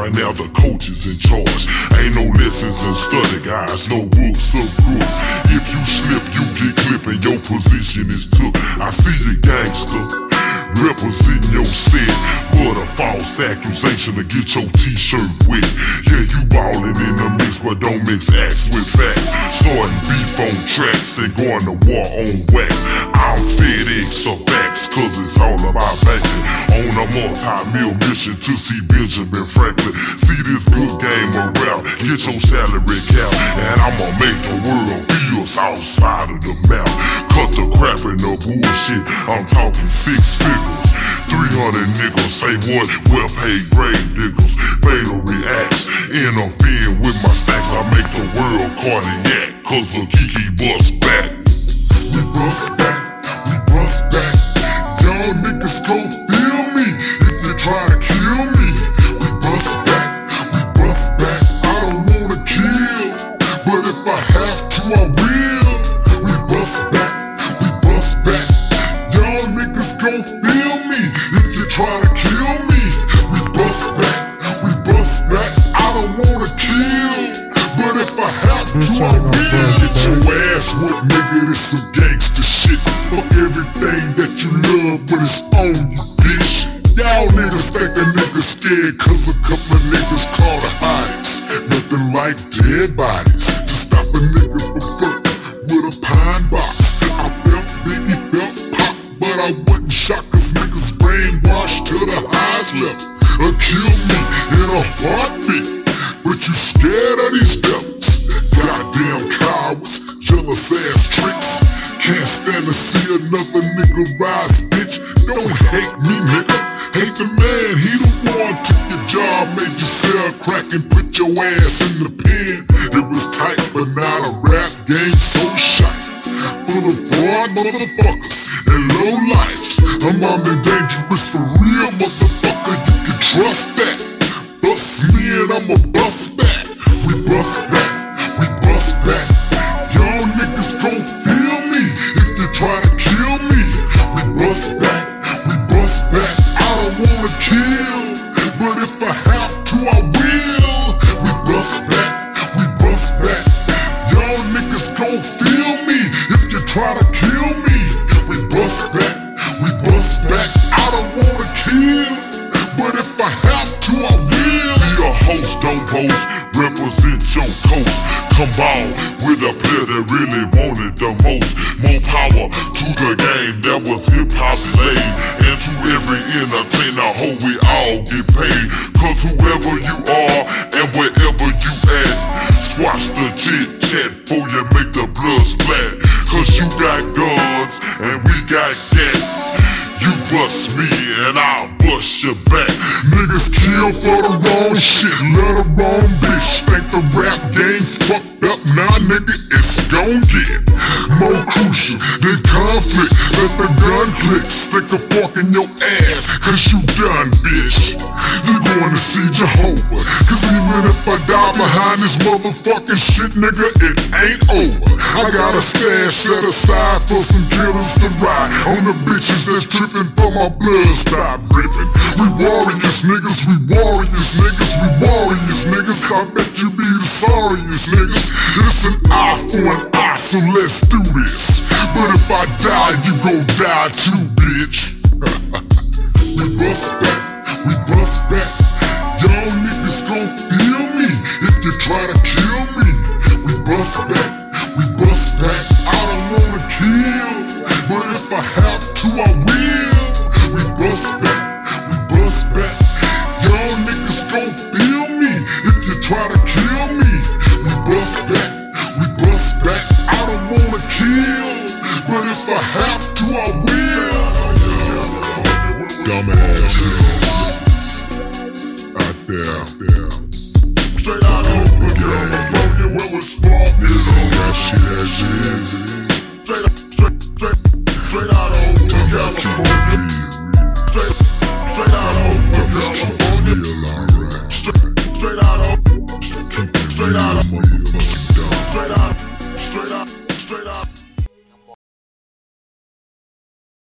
right now the coach is in charge. Ain't no lessons and study, guys, no books of crooks. If you slip, you get clipped and your position is took. I see you, gangster. Representing your set, but a false accusation to get your t-shirt wet. Yeah, you ballin' in the mix, but don't mix acts with facts. Starting beef on tracks and going to war on wax. I'm FedEx A multi-meal mission to see Benjamin Franklin. See this good game around, get your salary cap, and I'ma make the world feel outside of the map. Cut the crap and the bullshit, I'm talking six figures. 300 niggas say what? Well paid grave niggas. Fatal reacts. Interfere with my stacks. I make the world cardiac. Cause the Kiki bust back. We bust back. To, I will. Get your ass whooped, nigga. This some gangster shit. Fuck everything that you love, but it's on you, bitch. Y'all niggas think a nigga scared cause a couple of niggas caught a hotties. Nothing like dead bodies to stop a nigga from flirting with a pine box. I felt Biggie felt pop, but I wasn't shocked cause niggas brainwashed to the highest level. Or kill me in a heartbeat. Tricks. Can't stand to see another nigga rise, bitch. Don't hate me, nigga. Hate the man, he the one took your job, made you sell crack and put your ass in the pen. It was tight, but now the rap game so shite. Full of fraud motherfuckers and low lives. I'm on the dangerous for real, motherfucker. You can trust that. Bust me and I'ma bust back. We bust back. With a player that really wanted the most. More power to the game that was hip hop laid. And to every entertainer, hope we all get paid. Cause whoever you are and wherever you at, squash the chit chat before you make the blood splat. Cause you got guns and we got gats. You bust me and I'll bust your back. Niggas kill for the wrong shit, let a wrong bitch think the rap game fucked up. Now, nigga, it's gon' get more crucial than conflict. Let the gun click, stick a fork in your ass, cause you done, bitch. You're going to see Jehovah, cause even if I die behind this motherfucking shit, nigga, it ain't over. I got a stash set aside for some killers to ride on the bitches that's tripping for my blood stop dripping. We warriors, niggas, we warriors, niggas, we warriors, niggas. I bet you be the sorriest, niggas. It's an eye for an eye, so let's do this. But if I die, you gon' die too, bitch. we bust back, we bust back. Y'all niggas gon' feel me if you try to kill me. We bust back, we bust back. I don't wanna kill, but if I have Dumbass niggas out there. Straight out of the game, where we spark Niggas don't got shit as is.